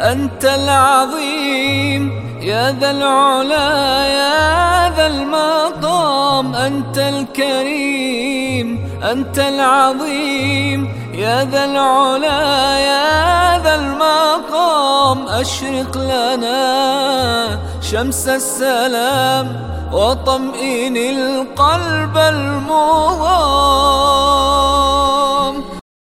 أنت العظيم يا ذا العلا يا ذا المقام أنت الكريم أنت العظيم يا ذا العلا يا ذا المقام أشرق لنا شمس السلام وطمئن القلب المضام